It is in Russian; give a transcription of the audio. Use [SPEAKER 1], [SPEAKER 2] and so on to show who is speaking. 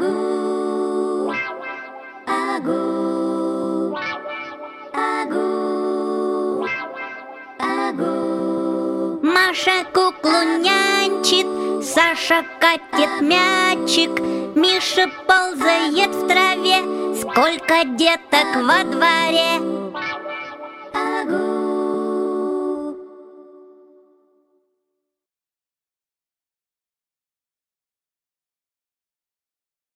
[SPEAKER 1] Агу, агу, агу, агу.
[SPEAKER 2] Маша куклу нянчит, Саша катит мячик, Миша ползает в траве, Сколько деток во дворе.